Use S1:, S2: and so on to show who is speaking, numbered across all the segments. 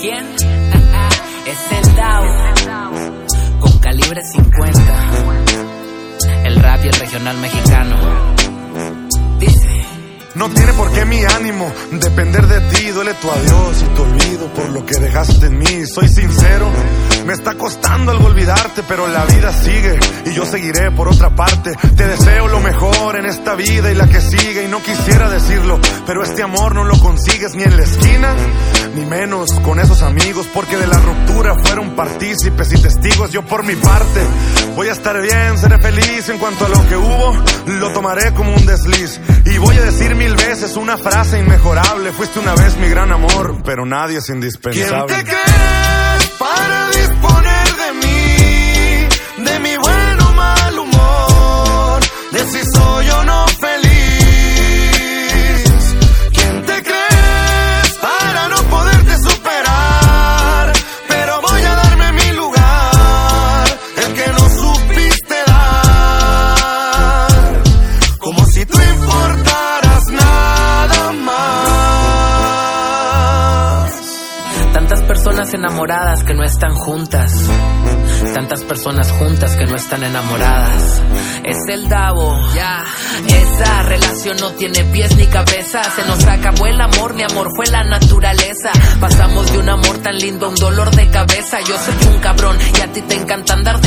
S1: ¿Quién? es el DAO. Con calibre 50. El rap y el regional mexicano. Dice.
S2: No tiene por qué mi ánimo depender de ti. Duele tu adiós y tu olvido por lo que dejaste en mí. Soy sincero, me está costando algo olvidarte, pero la vida sigue y yo seguiré por otra parte. Te deseo lo mejor en esta vida y la que sigue. Y no quisiera decirlo, pero este amor no lo consigues ni en la esquina, ni menos con esos amigos, porque de la ruptura fueron partícipes y testigos. Yo por mi parte voy a estar bien, seré feliz en cuanto a lo que hubo, lo tomaré como un desliz. Y voy a decir mil veces una frase inmejorable. Fuiste una vez mi gran amor, pero nadie es indispensable.
S3: ¿Quién te
S1: Tantas enamoradas que no están juntas. Tantas personas juntas que no están enamoradas. Es el Davo, ya. Esa relación no tiene pies ni cabeza. Se nos acabó el amor, mi amor fue la naturaleza. Pasamos de un amor tan lindo a un dolor de cabeza. Yo soy un cabrón y a ti te encanta andar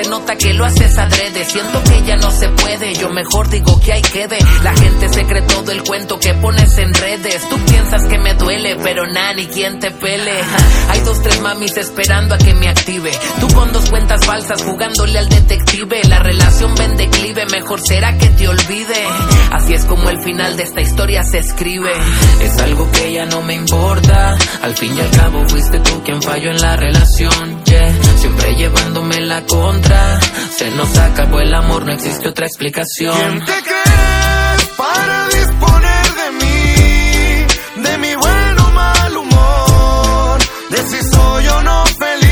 S1: Se nota que lo haces adrede. Siento que ya no se puede. Yo mejor digo que ahí quede. La gente se cree todo el cuento que pones en redes. Tú piensas que me duele, pero nada, ni quien te pele. Hay dos, tres mamis esperando a que me active. Tú con dos cuentas falsas jugándole al detective. La relación ven declive, mejor será que te olvide. Así es como el final de esta historia se escribe. Es algo que ya no me importa. Al fin y al cabo fuiste tú quien falló en la relación. Siempre llevándome la contra. Se nos acabó el amor, no existe otra explicación.
S3: ¿Quién te crees para disponer de mí? De mi buen o mal humor, de si soy o no feliz.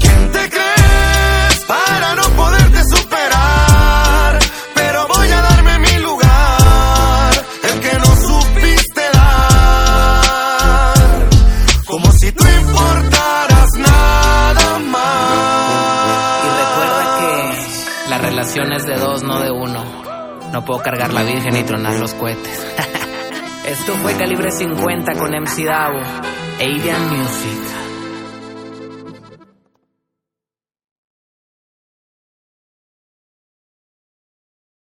S3: ¿Quién te crees para no poderte superar? Pero voy a darme mi lugar, el que no supiste dar. Como si tú importaras
S1: la relación es de dos, no de uno. No puedo cargar la virgen y tronar los cohetes. Esto fue Calibre 50 con MC Davo. Alien Music.